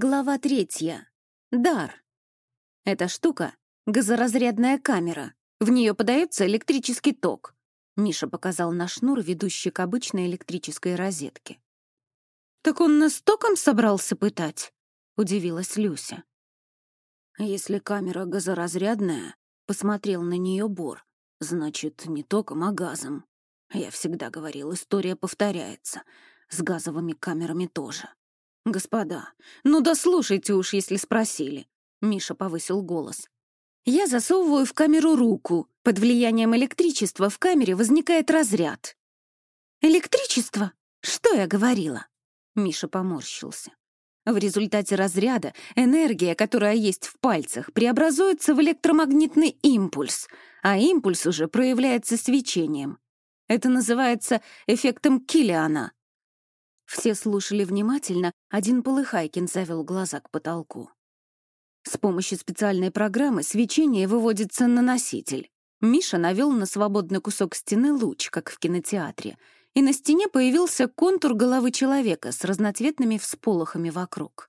Глава третья. Дар. Эта штука — газоразрядная камера. В нее подается электрический ток. Миша показал на шнур, ведущий к обычной электрической розетке. «Так он нас током собрался пытать?» — удивилась Люся. «Если камера газоразрядная», — посмотрел на нее Бор, «значит, не током, а газом. Я всегда говорил, история повторяется. С газовыми камерами тоже. «Господа, ну да слушайте уж, если спросили», — Миша повысил голос. «Я засовываю в камеру руку. Под влиянием электричества в камере возникает разряд». «Электричество? Что я говорила?» Миша поморщился. В результате разряда энергия, которая есть в пальцах, преобразуется в электромагнитный импульс, а импульс уже проявляется свечением. Это называется эффектом Киллиана. Все слушали внимательно, один Полыхайкин завел глаза к потолку. С помощью специальной программы свечение выводится на носитель. Миша навел на свободный кусок стены луч, как в кинотеатре, и на стене появился контур головы человека с разноцветными всполохами вокруг.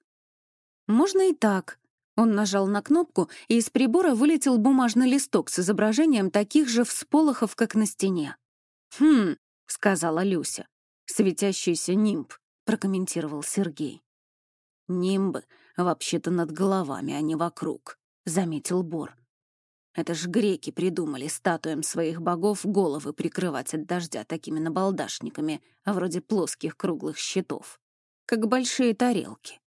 «Можно и так». Он нажал на кнопку, и из прибора вылетел бумажный листок с изображением таких же всполохов, как на стене. «Хм», — сказала Люся светящийся нимб», — прокомментировал Сергей. «Нимбы вообще-то над головами, а не вокруг», — заметил Бор. «Это ж греки придумали статуям своих богов головы прикрывать от дождя такими набалдашниками, вроде плоских круглых щитов, как большие тарелки.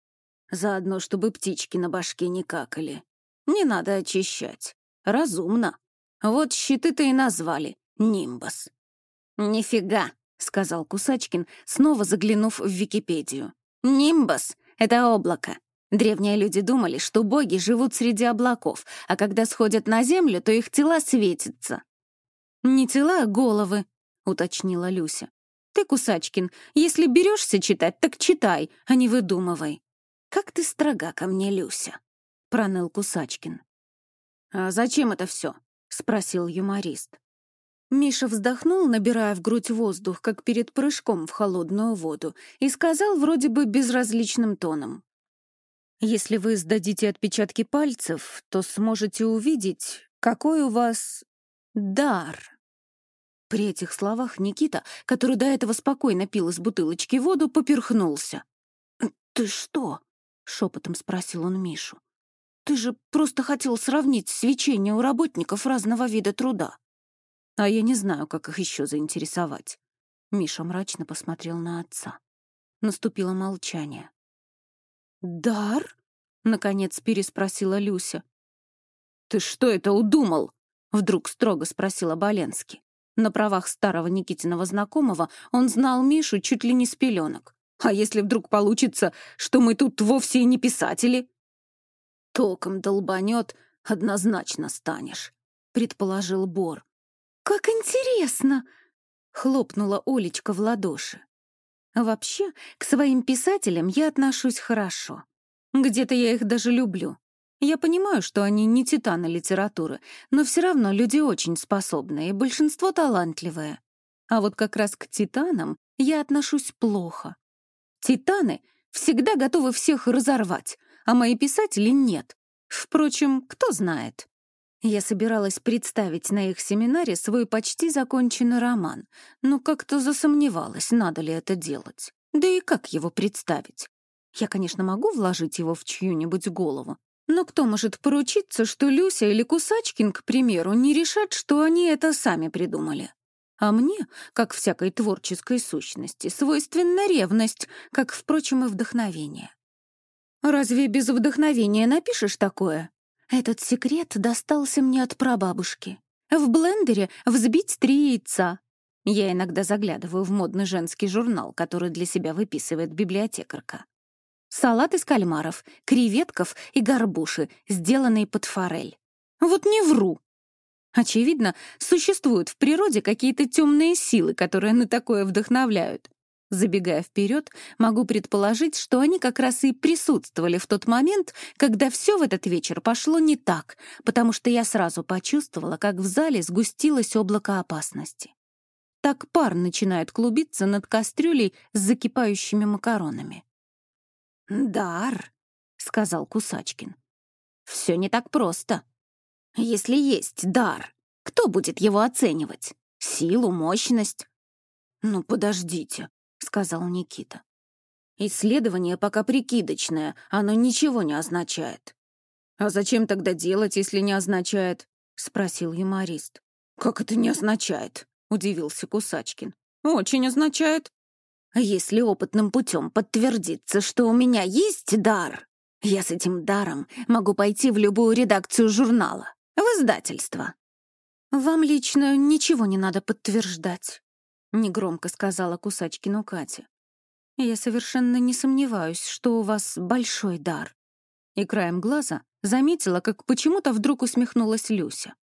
Заодно, чтобы птички на башке не какали. Не надо очищать. Разумно. Вот щиты-то и назвали Нимбас». «Нифига!» — сказал Кусачкин, снова заглянув в Википедию. «Нимбас — это облако. Древние люди думали, что боги живут среди облаков, а когда сходят на землю, то их тела светятся». «Не тела, а головы», — уточнила Люся. «Ты, Кусачкин, если берешься читать, так читай, а не выдумывай». «Как ты строга ко мне, Люся», — проныл Кусачкин. «А зачем это все?» — спросил юморист. Миша вздохнул, набирая в грудь воздух, как перед прыжком в холодную воду, и сказал вроде бы безразличным тоном. «Если вы сдадите отпечатки пальцев, то сможете увидеть, какой у вас дар». При этих словах Никита, который до этого спокойно пил из бутылочки воду, поперхнулся. «Ты что?» — шепотом спросил он Мишу. «Ты же просто хотел сравнить свечение у работников разного вида труда». А я не знаю, как их еще заинтересовать. Миша мрачно посмотрел на отца. Наступило молчание. «Дар?» — наконец переспросила Люся. «Ты что это удумал?» — вдруг строго спросила Боленский. На правах старого Никитиного знакомого он знал Мишу чуть ли не с пеленок. «А если вдруг получится, что мы тут вовсе и не писатели?» «Током долбанет, однозначно станешь», — предположил Бор. «Как интересно!» — хлопнула Олечка в ладоши. «Вообще, к своим писателям я отношусь хорошо. Где-то я их даже люблю. Я понимаю, что они не титаны литературы, но все равно люди очень способные, большинство талантливые. А вот как раз к титанам я отношусь плохо. Титаны всегда готовы всех разорвать, а мои писатели нет. Впрочем, кто знает. Я собиралась представить на их семинаре свой почти законченный роман, но как-то засомневалась, надо ли это делать. Да и как его представить? Я, конечно, могу вложить его в чью-нибудь голову, но кто может поручиться, что Люся или Кусачкин, к примеру, не решат, что они это сами придумали? А мне, как всякой творческой сущности, свойственна ревность, как, впрочем, и вдохновение. Разве без вдохновения напишешь такое? Этот секрет достался мне от прабабушки. В блендере взбить три яйца. Я иногда заглядываю в модный женский журнал, который для себя выписывает библиотекарка. Салат из кальмаров, креветков и горбуши, сделанные под форель. Вот не вру. Очевидно, существуют в природе какие-то темные силы, которые на такое вдохновляют. Забегая вперед, могу предположить, что они как раз и присутствовали в тот момент, когда все в этот вечер пошло не так, потому что я сразу почувствовала, как в зале сгустилось облако опасности. Так пар начинает клубиться над кастрюлей с закипающими макаронами. «Дар», — сказал Кусачкин. Все не так просто. Если есть дар, кто будет его оценивать? Силу, мощность? Ну, подождите, сказал Никита. Исследование пока прикидочное, оно ничего не означает. А зачем тогда делать, если не означает? спросил юморист. Как это не означает? удивился Кусачкин. Очень означает. Если опытным путем подтвердится, что у меня есть дар, я с этим даром могу пойти в любую редакцию журнала, в издательство. «Вам лично ничего не надо подтверждать», — негромко сказала Кусачкину Катя. «Я совершенно не сомневаюсь, что у вас большой дар». И краем глаза заметила, как почему-то вдруг усмехнулась Люся.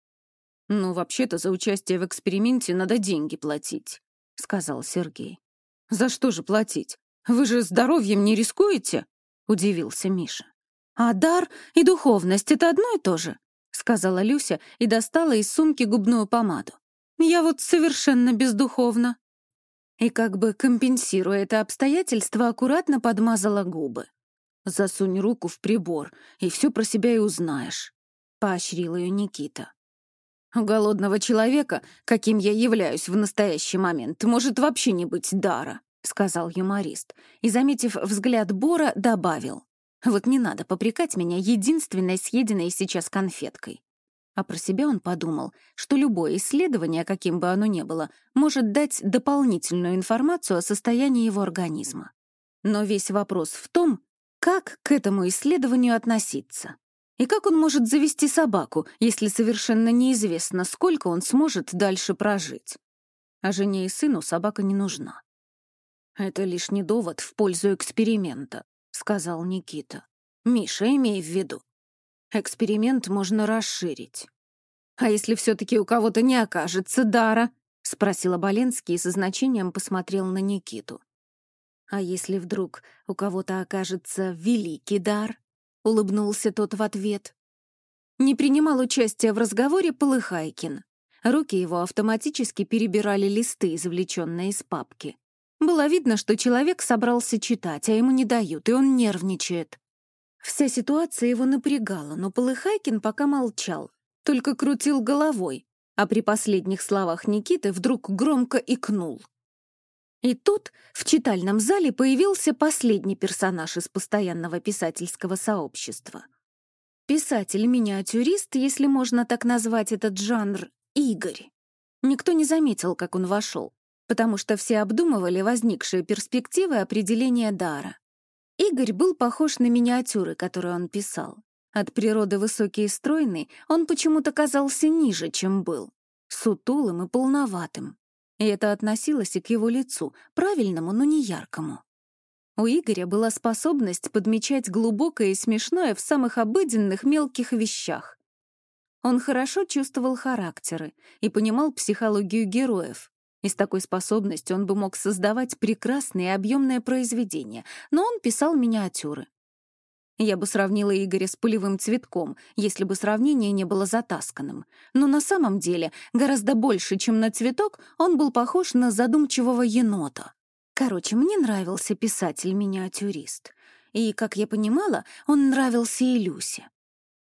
«Ну, вообще-то за участие в эксперименте надо деньги платить», — сказал Сергей. «За что же платить? Вы же здоровьем не рискуете?» — удивился Миша. «А дар и духовность — это одно и то же», — сказала Люся и достала из сумки губную помаду. «Я вот совершенно бездуховна». И как бы компенсируя это обстоятельство, аккуратно подмазала губы. «Засунь руку в прибор, и все про себя и узнаешь», — поощрил ее Никита. У голодного человека, каким я являюсь в настоящий момент, может вообще не быть дара», — сказал юморист. И, заметив взгляд Бора, добавил. «Вот не надо попрекать меня единственной съеденной сейчас конфеткой». А про себя он подумал, что любое исследование, каким бы оно ни было, может дать дополнительную информацию о состоянии его организма. Но весь вопрос в том, как к этому исследованию относиться. И как он может завести собаку, если совершенно неизвестно, сколько он сможет дальше прожить? А жене и сыну собака не нужна. «Это лишний довод в пользу эксперимента», — сказал Никита. «Миша, имей в виду. Эксперимент можно расширить». «А если все-таки у кого-то не окажется дара?» — спросил Оболенский и со значением посмотрел на Никиту. «А если вдруг у кого-то окажется великий дар?» — улыбнулся тот в ответ. Не принимал участия в разговоре Полыхайкин. Руки его автоматически перебирали листы, извлеченные из папки. Было видно, что человек собрался читать, а ему не дают, и он нервничает. Вся ситуация его напрягала, но Полыхайкин пока молчал, только крутил головой, а при последних словах Никиты вдруг громко икнул. И тут в читальном зале появился последний персонаж из постоянного писательского сообщества. Писатель-миниатюрист, если можно так назвать этот жанр, Игорь. Никто не заметил, как он вошел, потому что все обдумывали возникшие перспективы определения дара. Игорь был похож на миниатюры, которые он писал. От природы высокий и стройный, он почему-то казался ниже, чем был, сутулым и полноватым. И это относилось и к его лицу, правильному, но не яркому. У Игоря была способность подмечать глубокое и смешное в самых обыденных мелких вещах. Он хорошо чувствовал характеры и понимал психологию героев. И с такой способностью он бы мог создавать прекрасные объемные произведения, но он писал миниатюры. Я бы сравнила Игоря с полевым цветком, если бы сравнение не было затасканным. Но на самом деле, гораздо больше, чем на цветок, он был похож на задумчивого енота. Короче, мне нравился писатель-миниатюрист. И, как я понимала, он нравился и Люсе.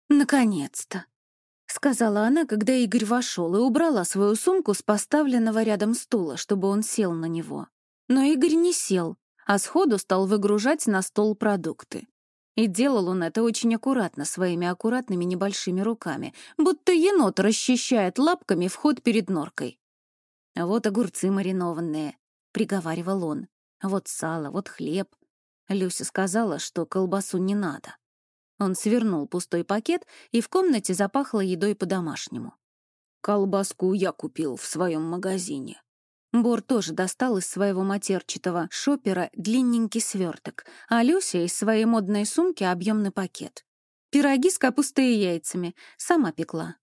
«Наконец-то!» — сказала она, когда Игорь вошел и убрала свою сумку с поставленного рядом стула, чтобы он сел на него. Но Игорь не сел, а сходу стал выгружать на стол продукты. И делал он это очень аккуратно, своими аккуратными небольшими руками, будто енот расчищает лапками вход перед норкой. «Вот огурцы маринованные», — приговаривал он. «Вот сало, вот хлеб». Люся сказала, что колбасу не надо. Он свернул пустой пакет, и в комнате запахло едой по-домашнему. «Колбаску я купил в своем магазине», Бор тоже достал из своего матерчатого шопера длинненький сверток, а Люся из своей модной сумки объемный пакет. Пироги с капустой и яйцами. Сама пекла.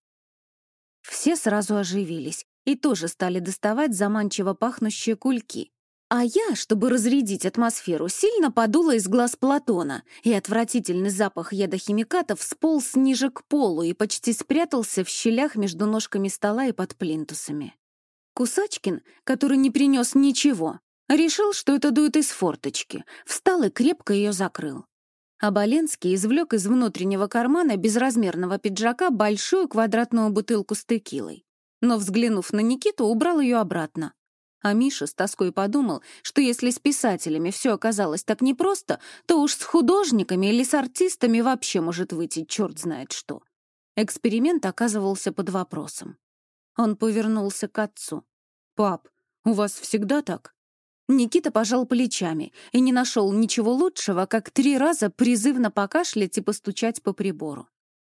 Все сразу оживились и тоже стали доставать заманчиво пахнущие кульки. А я, чтобы разрядить атмосферу, сильно подула из глаз Платона, и отвратительный запах ядохимикатов сполз ниже к полу и почти спрятался в щелях между ножками стола и под плинтусами. Кусачкин, который не принес ничего, решил, что это дует из форточки, встал и крепко ее закрыл. А Боленский извлек из внутреннего кармана безразмерного пиджака большую квадратную бутылку с текилой. Но, взглянув на Никиту, убрал ее обратно. А Миша с тоской подумал, что если с писателями все оказалось так непросто, то уж с художниками или с артистами вообще может выйти черт знает что. Эксперимент оказывался под вопросом. Он повернулся к отцу. «Пап, у вас всегда так?» Никита пожал плечами и не нашел ничего лучшего, как три раза призывно покашлять и постучать по прибору.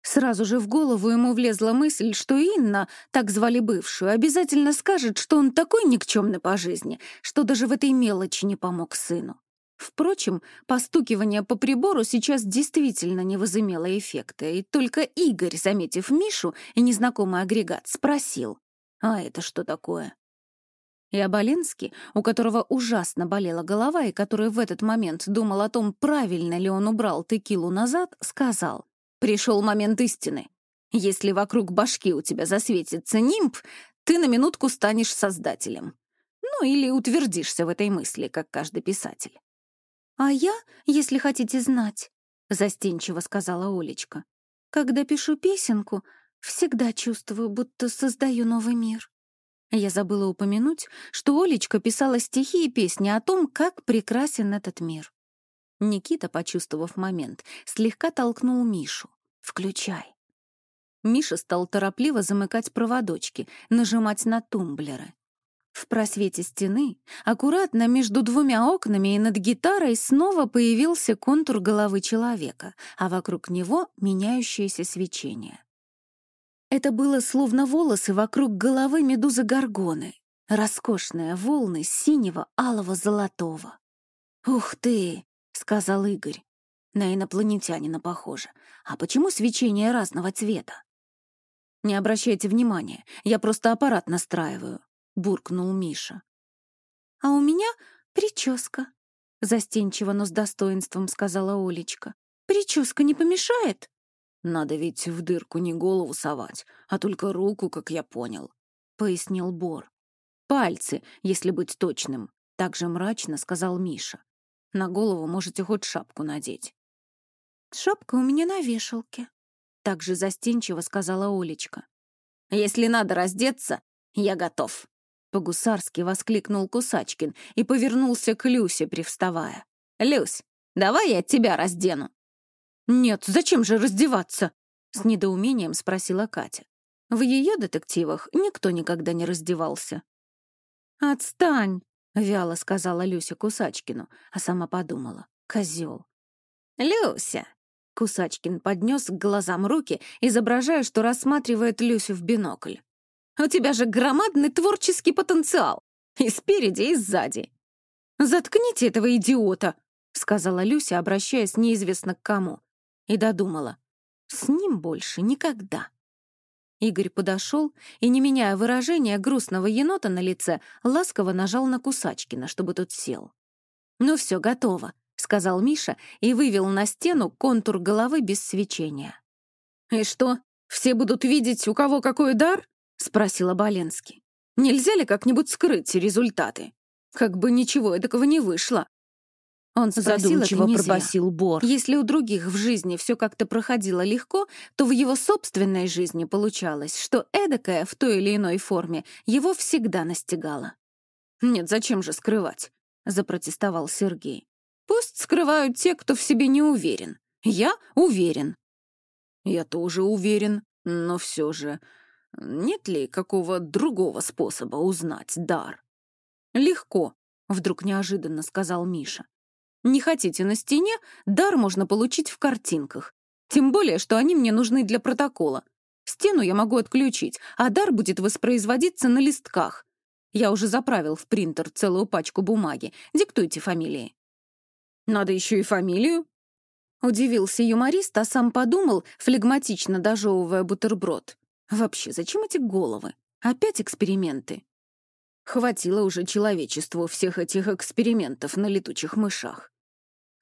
Сразу же в голову ему влезла мысль, что Инна, так звали бывшую, обязательно скажет, что он такой никчемный по жизни, что даже в этой мелочи не помог сыну. Впрочем, постукивание по прибору сейчас действительно не возымело эффекта, и только Игорь, заметив Мишу и незнакомый агрегат, спросил, «А это что такое?» И Аболенский, у которого ужасно болела голова и который в этот момент думал о том, правильно ли он убрал текилу назад, сказал, «Пришел момент истины. Если вокруг башки у тебя засветится нимб, ты на минутку станешь создателем. Ну или утвердишься в этой мысли, как каждый писатель». «А я, если хотите знать», — застенчиво сказала Олечка, «когда пишу песенку, всегда чувствую, будто создаю новый мир». Я забыла упомянуть, что Олечка писала стихи и песни о том, как прекрасен этот мир. Никита, почувствовав момент, слегка толкнул Мишу. «Включай». Миша стал торопливо замыкать проводочки, нажимать на тумблеры. В просвете стены, аккуратно между двумя окнами и над гитарой снова появился контур головы человека, а вокруг него меняющееся свечение. Это было словно волосы вокруг головы медузы Горгоны, роскошные волны синего, алого, золотого. «Ух ты!» — сказал Игорь. На инопланетянина похоже. А почему свечение разного цвета? «Не обращайте внимания, я просто аппарат настраиваю», — буркнул Миша. «А у меня прическа», — застенчиво, но с достоинством сказала Олечка. «Прическа не помешает?» «Надо ведь в дырку не голову совать, а только руку, как я понял», — пояснил Бор. «Пальцы, если быть точным», — так же мрачно сказал Миша. «На голову можете хоть шапку надеть». «Шапка у меня на вешалке», — так же застенчиво сказала Олечка. «Если надо раздеться, я готов», — по-гусарски воскликнул Кусачкин и повернулся к Люсе, привставая. «Люсь, давай я тебя раздену». «Нет, зачем же раздеваться?» — с недоумением спросила Катя. В ее детективах никто никогда не раздевался. «Отстань!» — вяло сказала Люся Кусачкину, а сама подумала. «Козел!» «Люся!» — Кусачкин поднес к глазам руки, изображая, что рассматривает Люсю в бинокль. «У тебя же громадный творческий потенциал! И спереди, и сзади!» «Заткните этого идиота!» — сказала Люся, обращаясь неизвестно к кому и додумала. С ним больше никогда. Игорь подошел и, не меняя выражения грустного енота на лице, ласково нажал на Кусачкина, чтобы тот сел. «Ну все, готово», — сказал Миша и вывел на стену контур головы без свечения. «И что, все будут видеть, у кого какой дар?» — спросил Оболенский. «Нельзя ли как-нибудь скрыть результаты? Как бы ничего эдакого не вышло». Он задумчиво пробасил Бор. Если у других в жизни все как-то проходило легко, то в его собственной жизни получалось, что эдакое в той или иной форме его всегда настигало. «Нет, зачем же скрывать?» — запротестовал Сергей. «Пусть скрывают те, кто в себе не уверен. Я уверен». «Я тоже уверен, но все же нет ли какого другого способа узнать дар?» «Легко», — вдруг неожиданно сказал Миша. Не хотите на стене, дар можно получить в картинках. Тем более, что они мне нужны для протокола. Стену я могу отключить, а дар будет воспроизводиться на листках. Я уже заправил в принтер целую пачку бумаги. Диктуйте фамилии. Надо еще и фамилию? Удивился юморист, а сам подумал, флегматично дожевывая бутерброд. Вообще, зачем эти головы? Опять эксперименты? Хватило уже человечеству всех этих экспериментов на летучих мышах.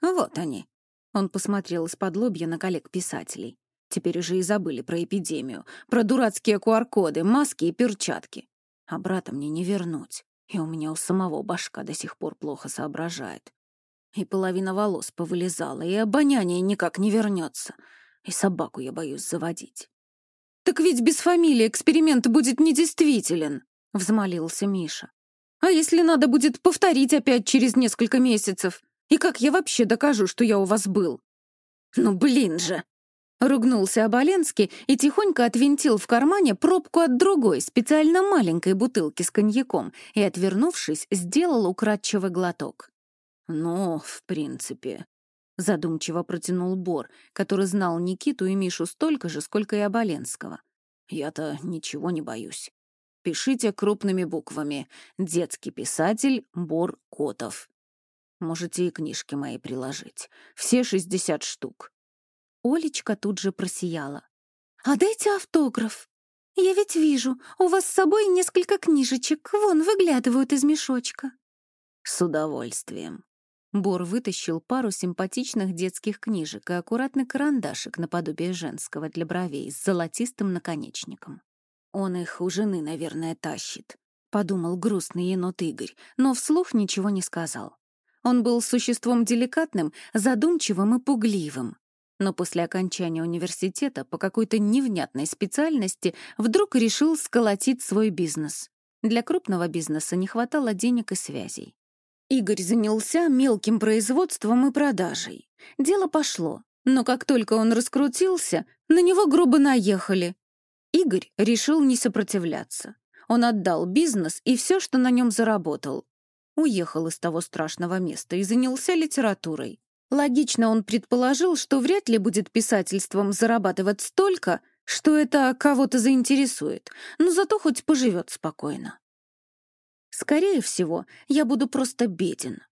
Вот они. Он посмотрел из-под лобья на коллег-писателей. Теперь уже и забыли про эпидемию, про дурацкие QR-коды, маски и перчатки. А брата мне не вернуть. И у меня у самого башка до сих пор плохо соображает. И половина волос повылезала, и обоняние никак не вернется. И собаку я боюсь заводить. «Так ведь без фамилии эксперимент будет недействителен», — взмолился Миша. «А если надо будет повторить опять через несколько месяцев? И как я вообще докажу, что я у вас был?» «Ну, блин же!» Ругнулся Оболенский и тихонько отвинтил в кармане пробку от другой, специально маленькой бутылки с коньяком, и, отвернувшись, сделал украдчивый глоток. «Ну, в принципе», — задумчиво протянул Бор, который знал Никиту и Мишу столько же, сколько и Оболенского. «Я-то ничего не боюсь. Пишите крупными буквами. Детский писатель Бор Котов. Можете и книжки мои приложить. Все шестьдесят штук. Олечка тут же просияла. «А дайте автограф. Я ведь вижу, у вас с собой несколько книжечек, вон, выглядывают из мешочка». «С удовольствием». Бор вытащил пару симпатичных детских книжек и аккуратный карандашик наподобие женского для бровей с золотистым наконечником. «Он их у жены, наверное, тащит», — подумал грустный енот Игорь, но вслух ничего не сказал. Он был существом деликатным, задумчивым и пугливым но после окончания университета по какой-то невнятной специальности вдруг решил сколотить свой бизнес. Для крупного бизнеса не хватало денег и связей. Игорь занялся мелким производством и продажей. Дело пошло, но как только он раскрутился, на него грубо наехали. Игорь решил не сопротивляться. Он отдал бизнес и все, что на нем заработал. Уехал из того страшного места и занялся литературой. Логично он предположил, что вряд ли будет писательством зарабатывать столько, что это кого-то заинтересует, но зато хоть поживет спокойно. Скорее всего, я буду просто беден.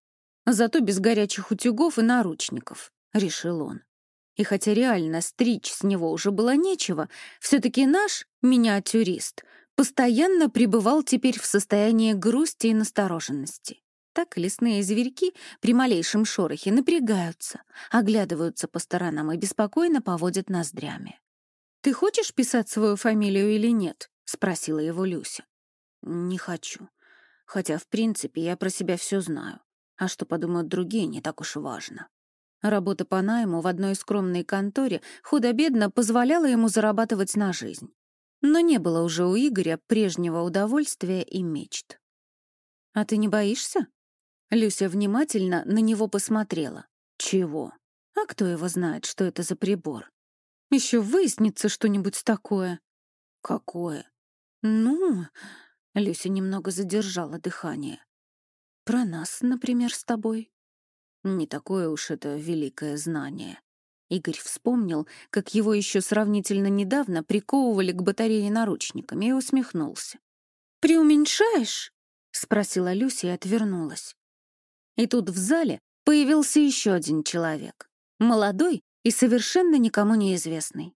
Зато без горячих утюгов и наручников, — решил он. И хотя реально стричь с него уже было нечего, все-таки наш миниатюрист постоянно пребывал теперь в состоянии грусти и настороженности. Так лесные зверьки при малейшем шорохе напрягаются, оглядываются по сторонам и беспокойно поводят ноздрями. «Ты хочешь писать свою фамилию или нет?» — спросила его Люся. «Не хочу. Хотя, в принципе, я про себя все знаю. А что подумают другие, не так уж важно». Работа по найму в одной скромной конторе худо-бедно позволяла ему зарабатывать на жизнь. Но не было уже у Игоря прежнего удовольствия и мечт. «А ты не боишься?» Люся внимательно на него посмотрела. Чего? А кто его знает, что это за прибор? Еще выяснится что-нибудь такое. Какое? Ну, Люся немного задержала дыхание. Про нас, например, с тобой. Не такое уж это великое знание. Игорь вспомнил, как его еще сравнительно недавно приковывали к батарее наручниками и усмехнулся. «Преуменьшаешь?» — спросила Люся и отвернулась. И тут в зале появился еще один человек. Молодой и совершенно никому неизвестный.